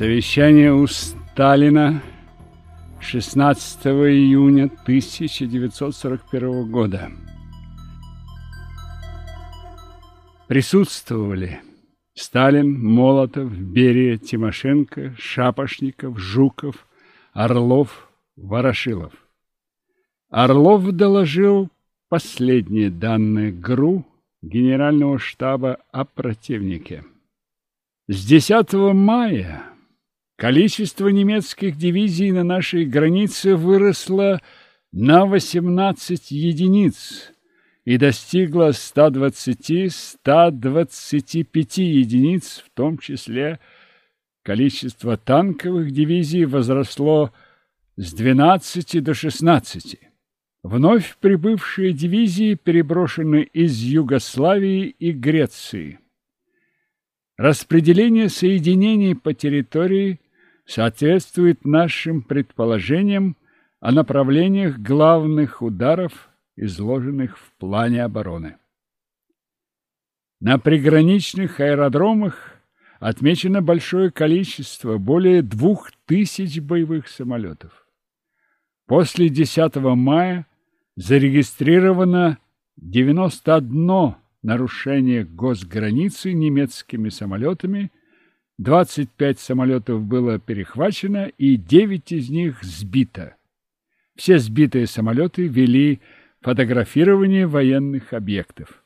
Совещание у Сталина 16 июня 1941 года. Присутствовали Сталин, Молотов, Берия, Тимошенко, Шапошников, Жуков, Орлов, Ворошилов. Орлов доложил последние данные ГРУ Генерального штаба о противнике. С 10 мая количество немецких дивизий на нашей границе выросло на 18 единиц и достигло 120-125 единиц, в том числе количество танковых дивизий возросло с 12 до 16. Вновь прибывшие дивизии переброшены из Югославии и Греции. Распределение соединений по территории соответствует нашим предположениям о направлениях главных ударов, изложенных в плане обороны. На приграничных аэродромах отмечено большое количество, более двух тысяч боевых самолетов. После 10 мая зарегистрировано 91 нарушение госграницы немецкими самолетами, 25 самолетов было перехвачено и 9 из них сбито. Все сбитые самолеты вели фотографирование военных объектов.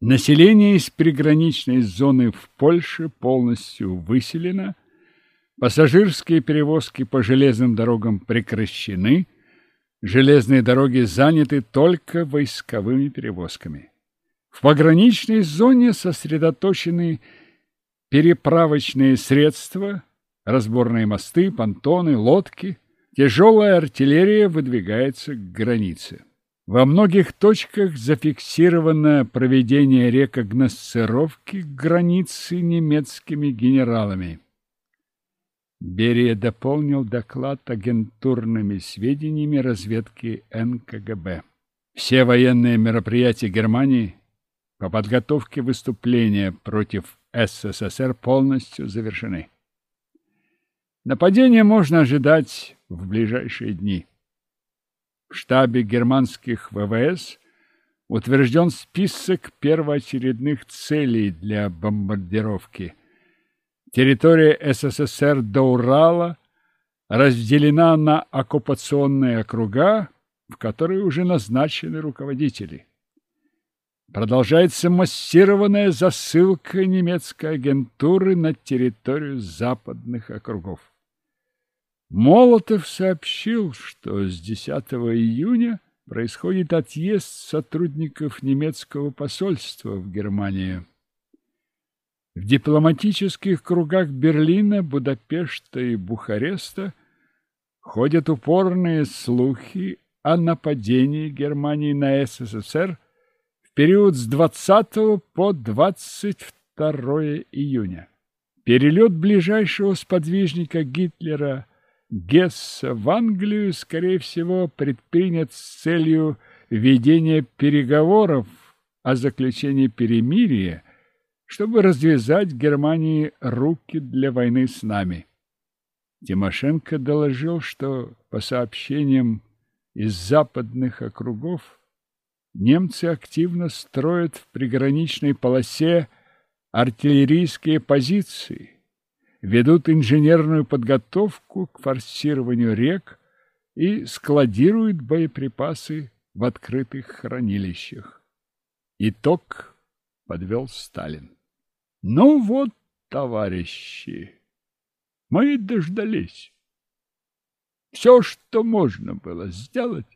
Население из приграничной зоны в Польше полностью выселено, пассажирские перевозки по железным дорогам прекращены, железные дороги заняты только войсковыми перевозками. В пограничной зоне сосредоточены переправочные средства, разборные мосты, понтоны, лодки. Тяжелая артиллерия выдвигается к границе. Во многих точках зафиксировано проведение рекогносцировки границы немецкими генералами. Берия дополнил доклад агентурными сведениями разведки НКГБ. Все военные мероприятия Германии по подготовке выступления против СССР полностью завершены. Нападение можно ожидать в ближайшие дни. В штабе германских ВВС утвержден список первоочередных целей для бомбардировки. Территория СССР до Урала разделена на оккупационные округа, в которые уже назначены руководители. Продолжается массированная засылка немецкой агентуры на территорию западных округов. Молотов сообщил, что с 10 июня происходит отъезд сотрудников немецкого посольства в Германии. В дипломатических кругах Берлина, Будапешта и Бухареста ходят упорные слухи о нападении Германии на СССР – период с 20 по 22 июня. Перелет ближайшего сподвижника Гитлера Гесса в Англию, скорее всего, предпринят с целью ведения переговоров о заключении перемирия, чтобы развязать Германии руки для войны с нами. Тимошенко доложил, что по сообщениям из западных округов немцы активно строят в приграничной полосе артиллерийские позиции, ведут инженерную подготовку к форсированию рек и складируют боеприпасы в открытых хранилищах. Итог подвел Сталин. Ну вот, товарищи, мы дождались. Все, что можно было сделать,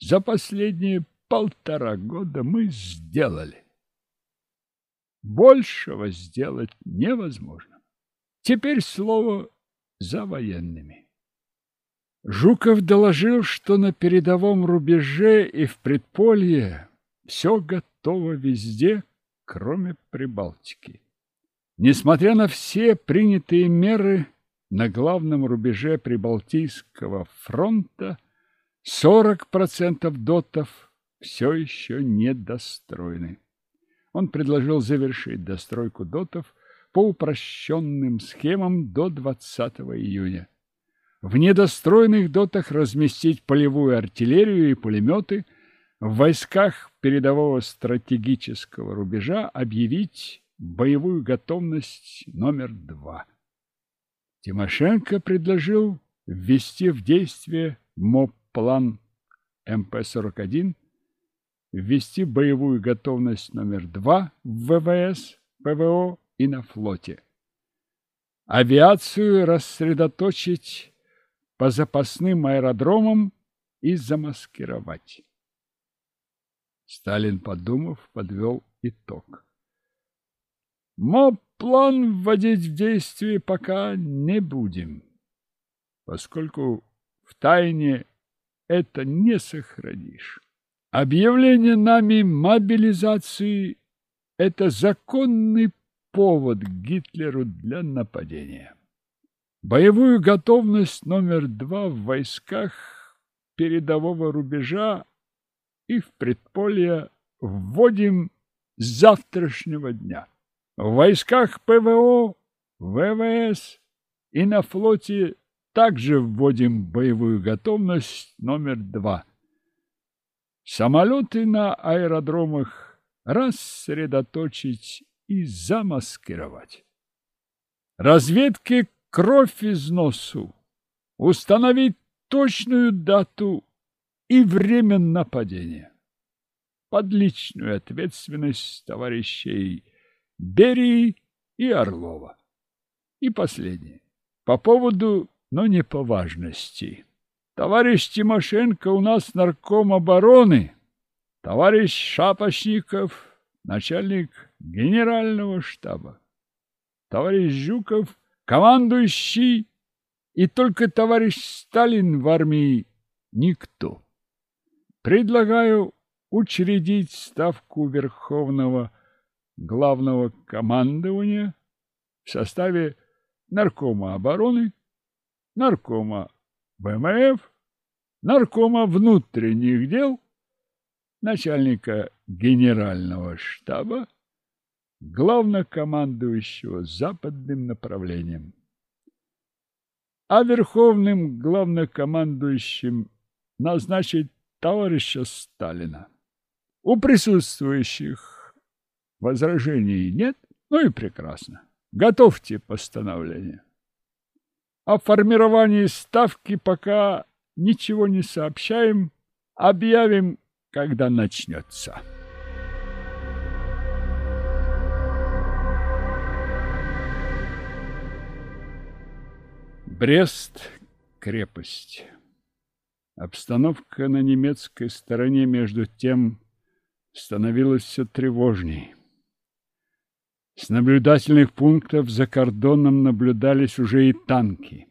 за последние полтора года мы сделали. Большего сделать невозможно. Теперь слово за военными. Жуков доложил, что на передовом рубеже и в предполье все готово везде, кроме Прибалтики. Несмотря на все принятые меры, на главном рубеже Прибалтийского фронта 40% дотов все еще недостроены. Он предложил завершить достройку дотов по упрощенным схемам до 20 июня. В недостроенных дотах разместить полевую артиллерию и пулеметы, в войсках передового стратегического рубежа объявить боевую готовность номер два. Тимошенко предложил ввести в действие МОП-план МП-41, ввести боевую готовность номер два в ВВС, ПВО и на флоте. Авиацию рассредоточить по запасным аэродромам и замаскировать. Сталин, подумав, подвел итог. МОП-план вводить в действие пока не будем, поскольку в тайне это не сохранишь. Объявление нами мобилизации – это законный повод Гитлеру для нападения. Боевую готовность номер два в войсках передового рубежа и в предполье вводим с завтрашнего дня. В войсках ПВО, ВВС и на флоте также вводим боевую готовность номер два – Самолеты на аэродромах рассредоточить и замаскировать. Разведке кровь из носу, установить точную дату и время нападения. Под личную ответственность товарищей Берии и Орлова. И последнее. По поводу, но не по важности. Товарищ Тимошенко у нас нарком обороны, товарищ Шапошников – начальник генерального штаба, товарищ Жуков – командующий, и только товарищ Сталин в армии – никто. Предлагаю учредить ставку Верховного Главного командования в составе Наркома обороны, Наркома ВМФ наркома внутренних дел, начальника генерального штаба, главнокомандующего западным направлением. А верховным главнокомандующим назначить товарища Сталина. У присутствующих возражений нет? Ну и прекрасно. Готовьте постановление. О формировании ставки пока ничего не сообщаем, объявим, когда начнется. Брест – крепость. Обстановка на немецкой стороне между тем становилась все тревожней. С наблюдательных пунктов за кордоном наблюдались уже и танки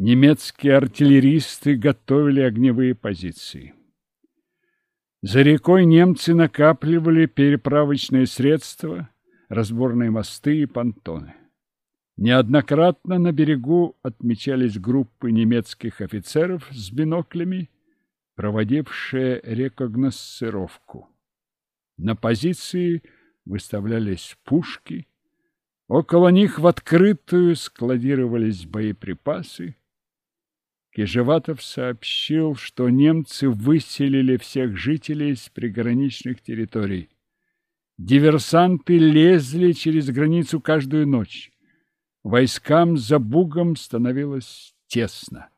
немецкие артиллеристы готовили огневые позиции. За рекой немцы накапливали переправочные средства, разборные мосты и понтоны. Неоднократно на берегу отмечались группы немецких офицеров с биноклями, проводившие рекогносцировку. На позиции выставлялись пушки, около них в открытую складировались боеприпасы, Кижеватов сообщил, что немцы выселили всех жителей с приграничных территорий. Диверсанты лезли через границу каждую ночь. Войскам за Бугом становилось тесно.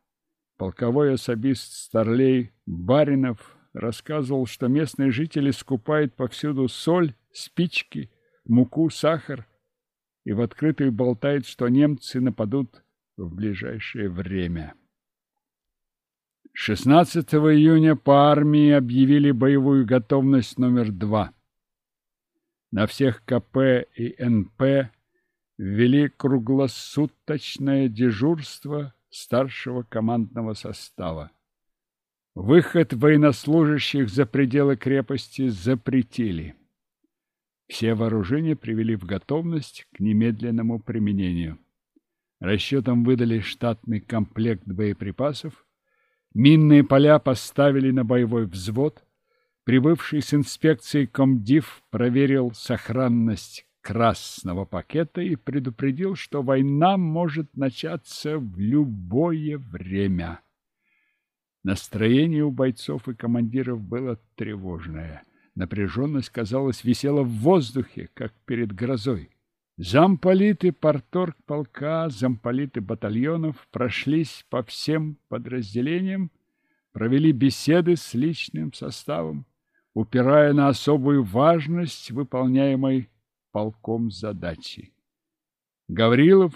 Полковой особист Старлей Баринов рассказывал, что местные жители скупают повсюду соль, спички, муку, сахар и в открытую болтают, что немцы нападут в ближайшее время. 16 июня по армии объявили боевую готовность номер два. На всех КП и НП ввели круглосуточное дежурство старшего командного состава. Выход военнослужащих за пределы крепости запретили. Все вооружения привели в готовность к немедленному применению. Расчетом выдали штатный комплект боеприпасов, Минные поля поставили на боевой взвод. Прибывший с инспекцией комдив проверил сохранность красного пакета и предупредил, что война может начаться в любое время. Настроение у бойцов и командиров было тревожное. Напряженность, казалось, висела в воздухе, как перед грозой. Замполиты порторг полка, замполиты батальонов прошлись по всем подразделениям, провели беседы с личным составом, упирая на особую важность выполняемой полком задачи. Гаврилов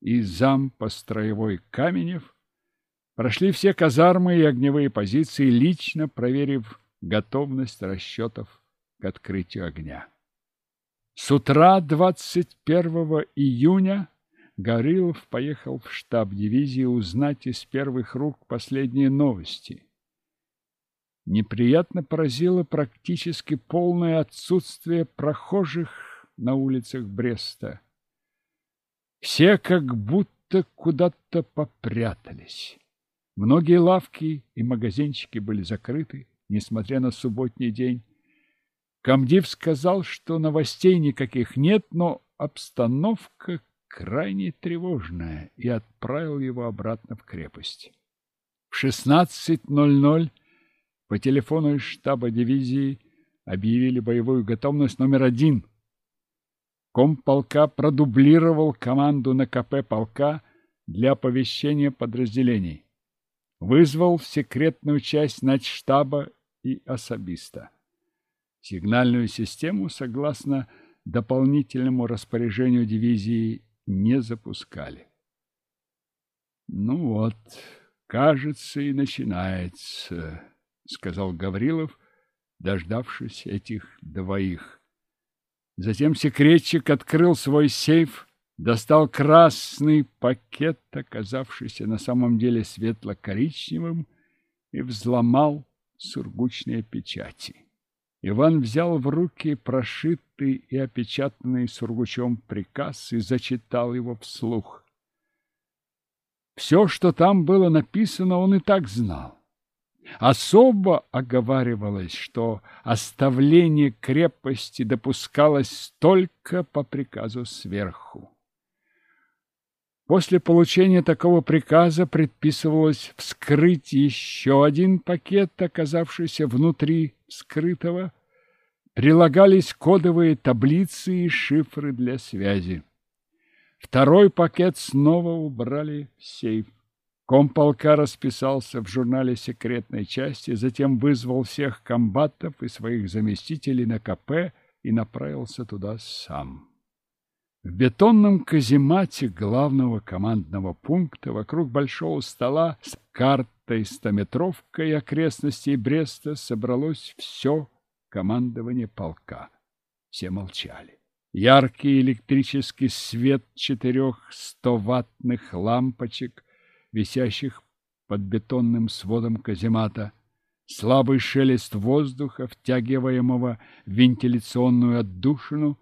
и зам по строевой Каменев прошли все казармы и огневые позиции, лично проверив готовность расчетов к открытию огня. С утра 21 июня Гаврилов поехал в штаб дивизии узнать из первых рук последние новости. Неприятно поразило практически полное отсутствие прохожих на улицах Бреста. Все как будто куда-то попрятались. Многие лавки и магазинчики были закрыты, несмотря на субботний день. Камдив сказал, что новостей никаких нет, но обстановка крайне тревожная, и отправил его обратно в крепость. В 16.00 по телефону из штаба дивизии объявили боевую готовность номер один. Комполка продублировал команду на КП полка для оповещения подразделений. Вызвал в секретную часть начштаба и особиста. Сигнальную систему, согласно дополнительному распоряжению дивизии, не запускали. Ну вот, кажется, и начинается, сказал Гаврилов, дождавшись этих двоих. Затем секретчик открыл свой сейф, достал красный пакет, оказавшийся на самом деле светло-коричневым, и взломал сургучные печати. Иван взял в руки прошитый и опечатанный сургучом приказ и зачитал его вслух. Все, что там было написано, он и так знал. Особо оговаривалось, что оставление крепости допускалось только по приказу сверху. После получения такого приказа предписывалось вскрыть еще один пакет, оказавшийся внутри скрытого. Прилагались кодовые таблицы и шифры для связи. Второй пакет снова убрали в сейф. Комполка расписался в журнале секретной части, затем вызвал всех комбатов и своих заместителей на КП и направился туда сам. В бетонном каземате главного командного пункта вокруг большого стола с картой стометровкой окрестностей Бреста собралось все командование полка. Все молчали. Яркий электрический свет четырех стоваттных лампочек, висящих под бетонным сводом каземата, слабый шелест воздуха, втягиваемого в вентиляционную отдушину —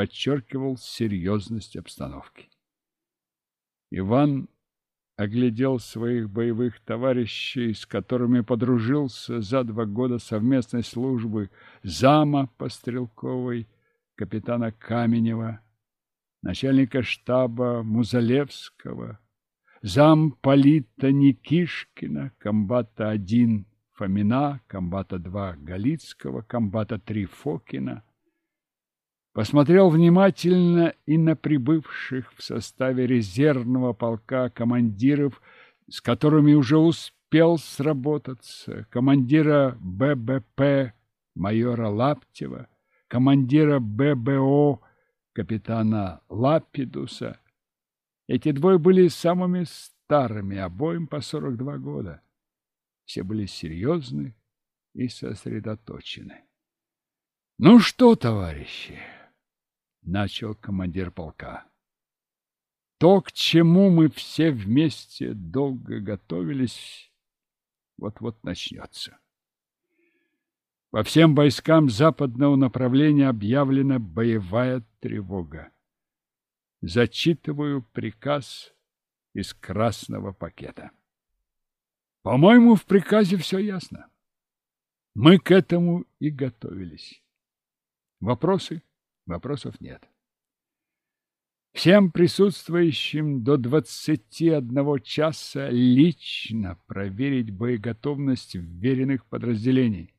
подчеркивал серьезность обстановки. Иван оглядел своих боевых товарищей, с которыми подружился за два года совместной службы зама Пострелковой, капитана Каменева, начальника штаба Музалевского, зам Полита Никишкина, комбата 1 Фомина, комбата 2 Галицкого, комбата 3 Фокина, посмотрел внимательно и на прибывших в составе резервного полка командиров, с которыми уже успел сработаться, командира ББП майора Лаптева, командира ББО капитана Лапидуса. Эти двое были самыми старыми, обоим по 42 года. Все были серьезны и сосредоточены. Ну что, товарищи, начал командир полка. То, к чему мы все вместе долго готовились, вот-вот начнется. По всем войскам западного направления объявлена боевая тревога. Зачитываю приказ из красного пакета. По-моему, в приказе все ясно. Мы к этому и готовились. Вопросы? Вопросов нет. всем присутствующим до 21 часа лично проверить боеготовность вверенных подразделений.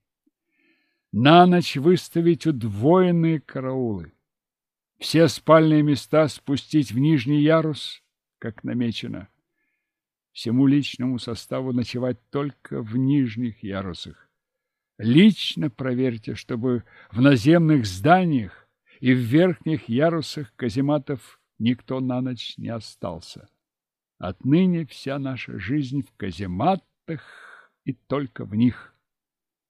На ночь выставить удвоенные караулы. Все спальные места спустить в нижний ярус, как намечено. Всему личному составу ночевать только в нижних ярусах. Лично проверьте, чтобы в наземных зданиях и в верхних ярусах казематов никто на ночь не остался. Отныне вся наша жизнь в казематах и только в них.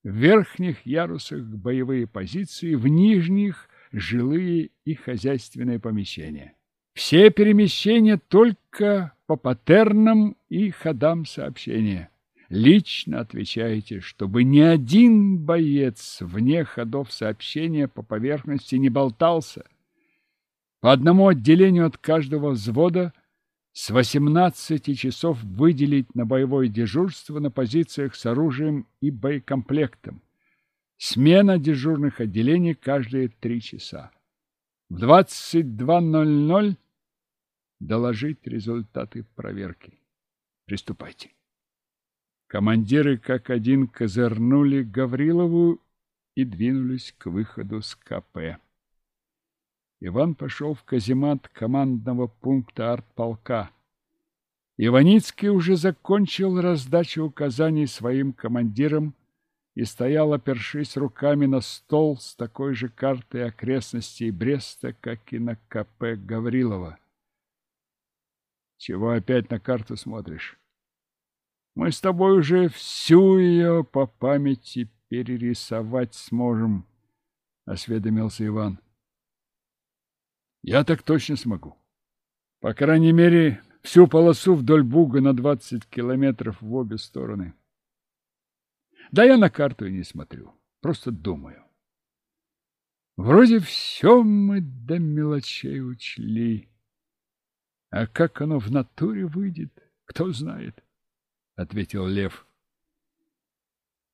В верхних ярусах боевые позиции, в нижних – жилые и хозяйственные помещения. Все перемещения только по паттернам и ходам сообщения. Лично отвечаете, чтобы ни один боец вне ходов сообщения по поверхности не болтался. По одному отделению от каждого взвода с 18 часов выделить на боевое дежурство на позициях с оружием и боекомплектом. Смена дежурных отделений каждые три часа. В 22.00 доложить результаты проверки. Приступайте. Командиры как один козырнули Гаврилову и двинулись к выходу с КП. Иван пошел в каземат командного пункта артполка. Иваницкий уже закончил раздачу указаний своим командирам и стоял, опершись руками на стол с такой же картой окрестностей Бреста, как и на КП Гаврилова. Чего опять на карту смотришь? Мы с тобой уже всю ее по памяти перерисовать сможем, — осведомился Иван. Я так точно смогу. По крайней мере, всю полосу вдоль Буга на 20 километров в обе стороны. Да я на карту и не смотрю, просто думаю. Вроде все мы до мелочей учли. А как оно в натуре выйдет, кто знает, — ответил Лев.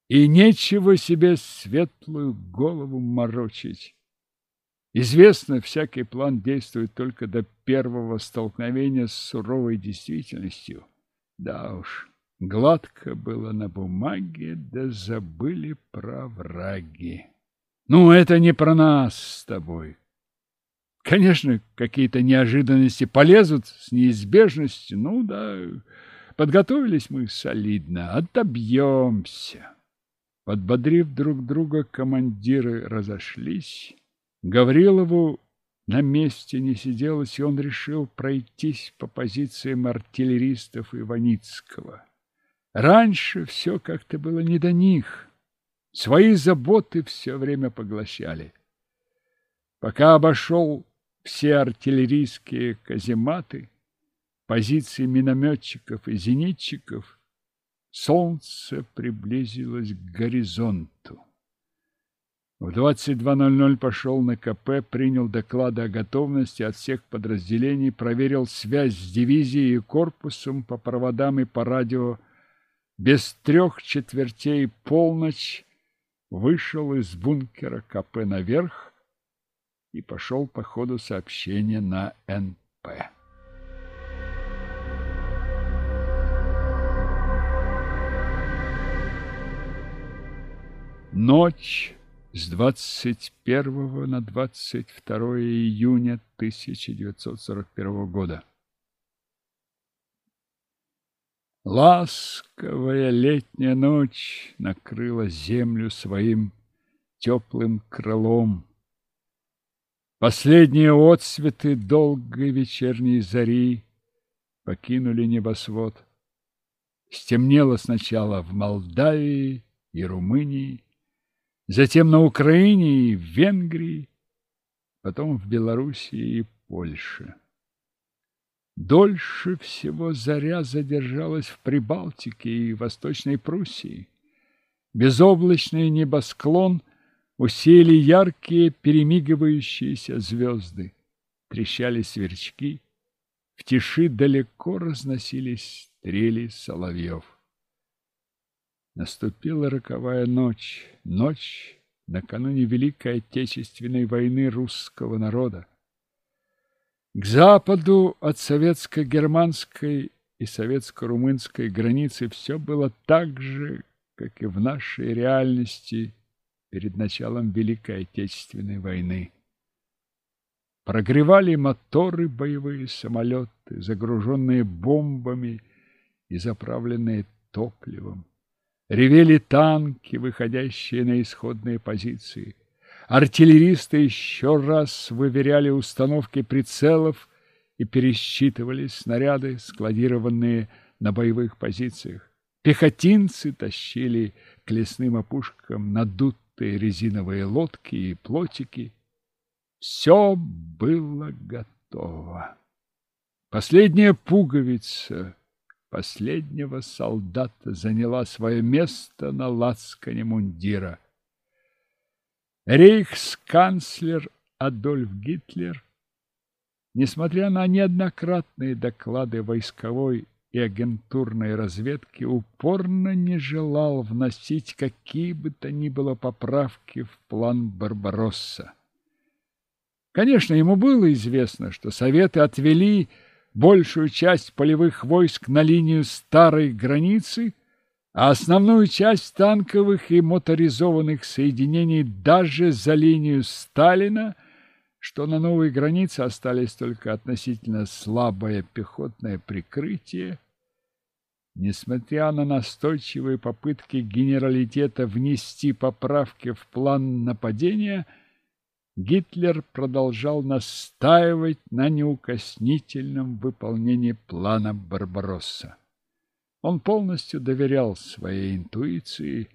И нечего себе светлую голову морочить. Известно, всякий план действует только до первого столкновения с суровой действительностью. Да уж, гладко было на бумаге, да забыли про враги. Ну, это не про нас с тобой. Конечно, какие-то неожиданности полезут с неизбежностью, ну да, подготовились мы солидно, отобьемся. Подбодрив друг друга, командиры разошлись. Гаврилову на месте не сиделось, и он решил пройтись по позициям артиллеристов Иваницкого. Раньше все как-то было не до них. Свои заботы все время поглощали. Пока обошел все артиллерийские казематы, позиции минометчиков и зенитчиков, солнце приблизилось к горизонту. В 22.00 пошел на КП, принял доклады о готовности от всех подразделений, проверил связь с дивизией и корпусом по проводам и по радио. Без трех четвертей полночь вышел из бункера КП наверх и пошел по ходу сообщения на НП. Ночь с 21 на 22 июня 1941 года. Ласковая летняя ночь накрыла землю своим теплым крылом. Последние отсветы долгой вечерней зари покинули небосвод. Стемнело сначала в Молдавии и Румынии, затем на Украине и в Венгрии, потом в Белоруссии и Польше. Дольше всего заря задержалась в Прибалтике и Восточной Пруссии. Безоблачный небосклон усеяли яркие перемигивающиеся звезды. Трещали сверчки, в тиши далеко разносились стрели соловьев. Наступила роковая ночь, ночь накануне Великой Отечественной войны русского народа. К западу от советско-германской и советско-румынской границы все было так же, как и в нашей реальности перед началом Великой Отечественной войны. Прогревали моторы боевые самолеты, загруженные бомбами и заправленные топливом. Ревели танки, выходящие на исходные позиции. Артиллеристы еще раз выверяли установки прицелов и пересчитывали снаряды, складированные на боевых позициях. Пехотинцы тащили к лесным опушкам надутые резиновые лодки и плотики. Все было готово. Последняя пуговица последнего солдата заняла свое место на лацкане мундира. Рейхсканцлер Адольф Гитлер, несмотря на неоднократные доклады войсковой и агентурной разведки, упорно не желал вносить какие бы то ни было поправки в план Барбаросса. Конечно, ему было известно, что Советы отвели большую часть полевых войск на линию старой границы, а основную часть танковых и моторизованных соединений даже за линию Сталина, что на новой границе остались только относительно слабое пехотное прикрытие. Несмотря на настойчивые попытки генералитета внести поправки в план нападения – Гитлер продолжал настаивать на неукоснительном выполнении плана Барбаросса. Он полностью доверял своей интуиции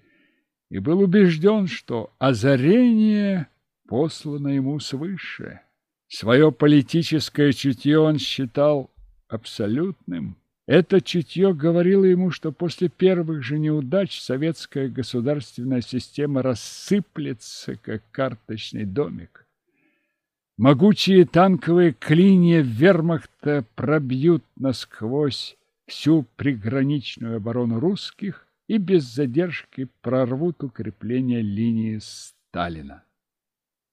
и был убежден, что озарение послано ему свыше. Свое политическое чутье он считал абсолютным. Это чутье говорило ему, что после первых же неудач советская государственная система рассыплется, как карточный домик. Могучие танковые клинья вермахта пробьют насквозь всю приграничную оборону русских и без задержки прорвут укрепление линии Сталина.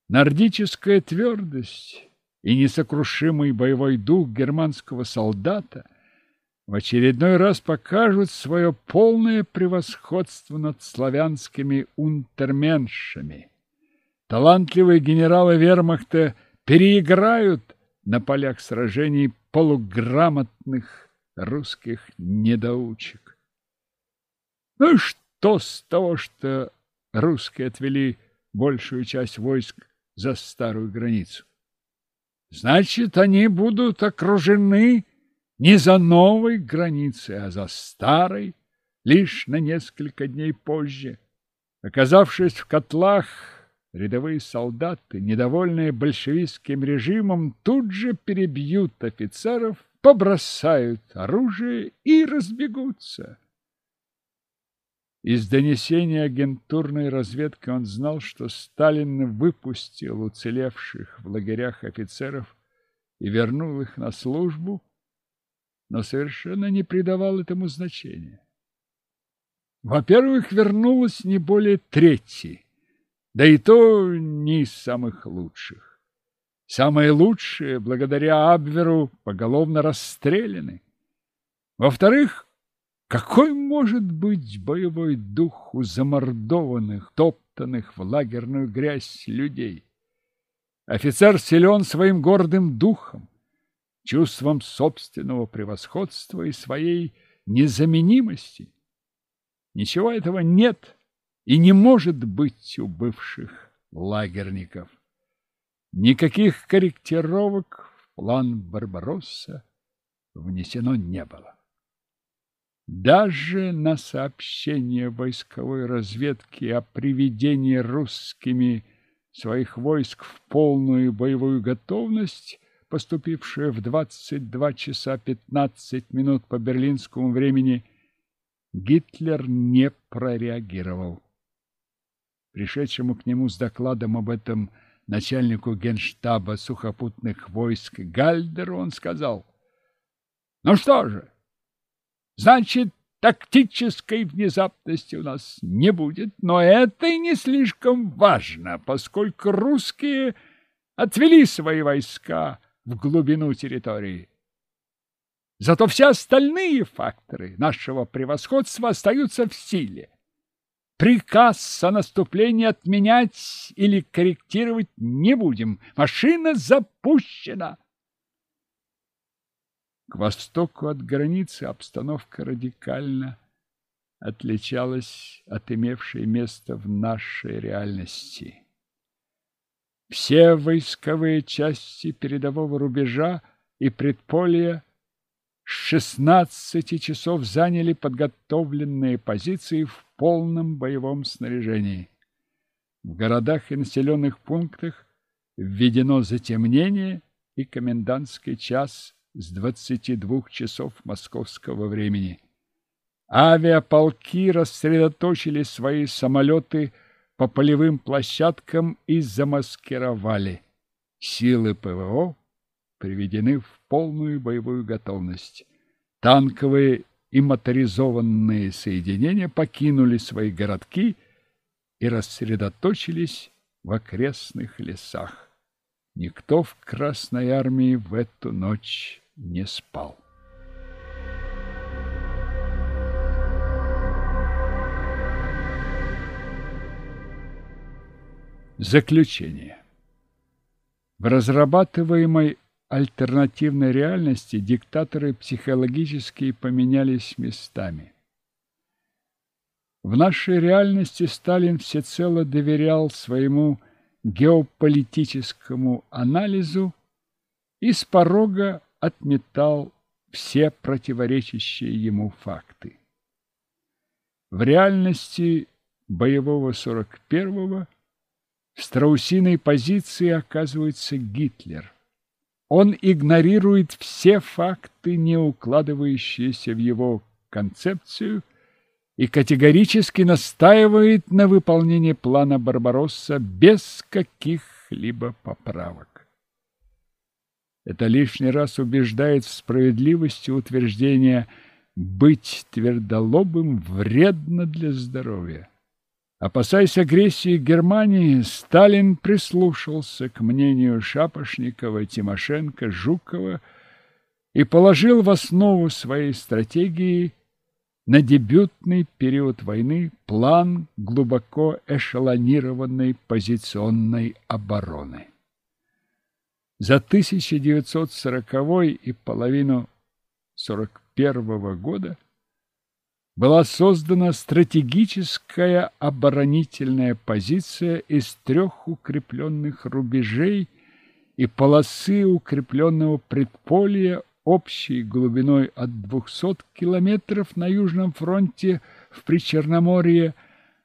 Нордическая твердость и несокрушимый боевой дух германского солдата – в очередной раз покажут свое полное превосходство над славянскими унтерменшами. Талантливые генералы вермахта переиграют на полях сражений полуграмотных русских недоучек. Ну и что с того, что русские отвели большую часть войск за старую границу? Значит, они будут окружены не за новой границей, а за старой, лишь на несколько дней позже. Оказавшись в котлах, рядовые солдаты, недовольные большевистским режимом, тут же перебьют офицеров, побросают оружие и разбегутся. Из донесения агентурной разведки он знал, что Сталин выпустил уцелевших в лагерях офицеров и вернул их на службу, но совершенно не придавал этому значения. Во-первых, вернулось не более трети, да и то не из самых лучших. Самые лучшие, благодаря Абверу, поголовно расстреляны. Во-вторых, какой может быть боевой дух у замордованных, топтанных в лагерную грязь людей? Офицер силен своим гордым духом, чувством собственного превосходства и своей незаменимости. Ничего этого нет и не может быть у бывших лагерников. Никаких корректировок в план Барбаросса внесено не было. Даже на сообщение войсковой разведки о приведении русскими своих войск в полную боевую готовность поступившее в 22 часа 15 минут по берлинскому времени, Гитлер не прореагировал. Пришедшему к нему с докладом об этом начальнику генштаба сухопутных войск Гальдеру он сказал, «Ну что же, значит, тактической внезапности у нас не будет, но это и не слишком важно, поскольку русские отвели свои войска, в глубину территории. Зато все остальные факторы нашего превосходства остаются в силе. Приказ о наступлении отменять или корректировать не будем. Машина запущена. К востоку от границы обстановка радикально отличалась от имевшей место в нашей реальности. Все войсковые части передового рубежа и предполья с 16 часов заняли подготовленные позиции в полном боевом снаряжении. В городах и населенных пунктах введено затемнение и комендантский час с 22 часов московского времени. Авиаполки рассредоточили свои самолеты по полевым площадкам и замаскировали. Силы ПВО приведены в полную боевую готовность. Танковые и моторизованные соединения покинули свои городки и рассредоточились в окрестных лесах. Никто в Красной армии в эту ночь не спал. Заключение. В разрабатываемой альтернативной реальности диктаторы психологически поменялись местами. В нашей реальности Сталин всецело доверял своему геополитическому анализу и с порога отметал все противоречащие ему факты. В реальности боевого 41-го в страусиной позиции оказывается Гитлер – он игнорирует все факты, не укладывающиеся в его концепцию, и категорически настаивает на выполнении плана Барбаросса без каких-либо поправок. Это лишний раз убеждает в справедливости утверждения «быть твердолобым вредно для здоровья». Опасаясь агрессии Германии, Сталин прислушался к мнению Шапошникова, Тимошенко, Жукова и положил в основу своей стратегии на дебютный период войны план глубоко эшелонированной позиционной обороны. За 1940 и половину 41 года была создана стратегическая оборонительная позиция из трех укрепленных рубежей и полосы укрепленного предполья общей глубиной от 200 километров на Южном фронте в Причерноморье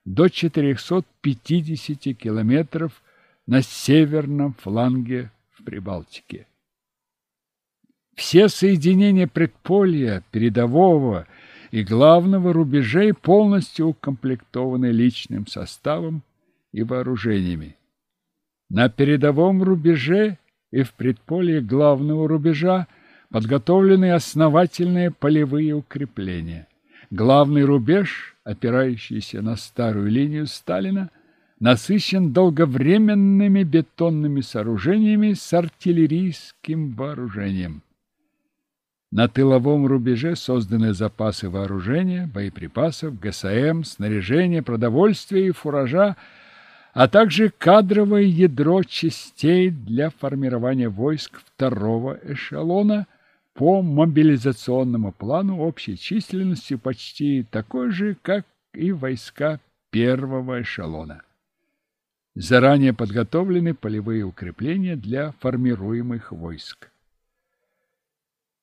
до 450 километров на северном фланге в Прибалтике. Все соединения предполья, передового и главного рубежей полностью укомплектованы личным составом и вооружениями. На передовом рубеже и в предполье главного рубежа подготовлены основательные полевые укрепления. Главный рубеж, опирающийся на старую линию Сталина, насыщен долговременными бетонными сооружениями с артиллерийским вооружением. На тыловом рубеже созданы запасы вооружения, боеприпасов, ГСМ, снаряжения, продовольствия и фуража, а также кадровое ядро частей для формирования войск второго эшелона по мобилизационному плану общей численностью почти такой же, как и войска первого эшелона. Заранее подготовлены полевые укрепления для формируемых войск.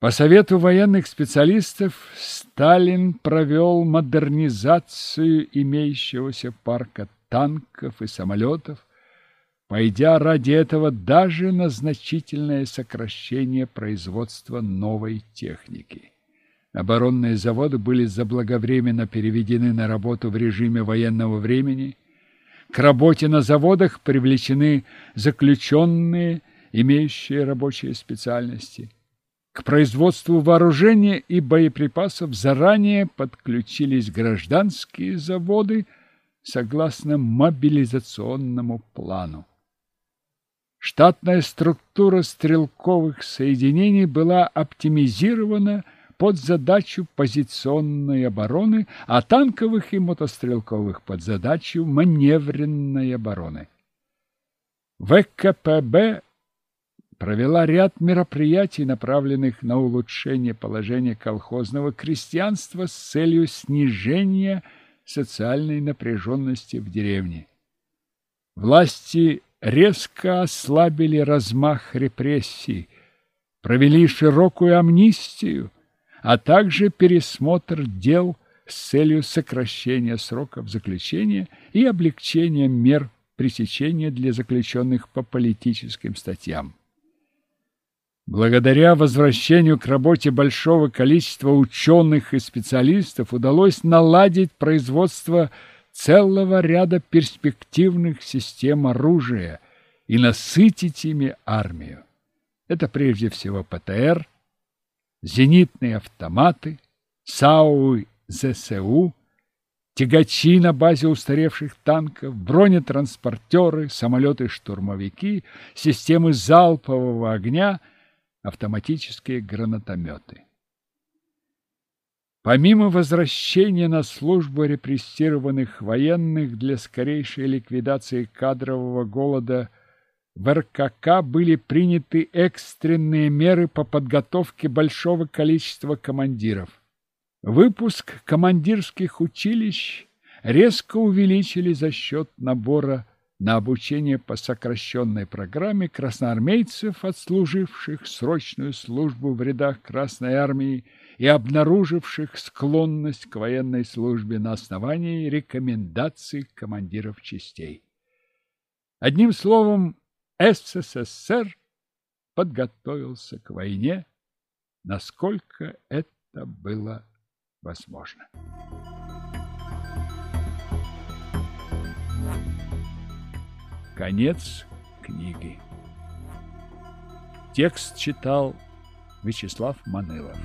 По совету военных специалистов Сталин провел модернизацию имеющегося парка танков и самолетов, пойдя ради этого даже на значительное сокращение производства новой техники. Оборонные заводы были заблаговременно переведены на работу в режиме военного времени. К работе на заводах привлечены заключенные, имеющие рабочие специальности – к производству вооружения и боеприпасов заранее подключились гражданские заводы согласно мобилизационному плану. штатная структура стрелковых соединений была оптимизирована под задачу позиционной обороны, а танковых и мотострелковых под задачу маневренной обороны. ВКПБ провела ряд мероприятий, направленных на улучшение положения колхозного крестьянства с целью снижения социальной напряженности в деревне. Власти резко ослабили размах репрессий, провели широкую амнистию, а также пересмотр дел с целью сокращения сроков заключения и облегчения мер пресечения для заключенных по политическим статьям. Благодаря возвращению к работе большого количества ученых и специалистов удалось наладить производство целого ряда перспективных систем оружия и насытить ими армию. Это прежде всего ПТР, зенитные автоматы, САУ ЗСУ, тягачи на базе устаревших танков, бронетранспортеры, самолеты-штурмовики, системы залпового огня, автоматические гранатометы. Помимо возвращения на службу репрессированных военных для скорейшей ликвидации кадрового голода в РКК были приняты экстренные меры по подготовке большого количества командиров. Выпуск командирских училищ резко увеличили за счет набора на обучение по сокращенной программе красноармейцев, отслуживших срочную службу в рядах Красной Армии и обнаруживших склонность к военной службе на основании рекомендаций командиров частей. Одним словом, СССР подготовился к войне, насколько это было возможно. Конец книги. Текст читал Вячеслав Манылов.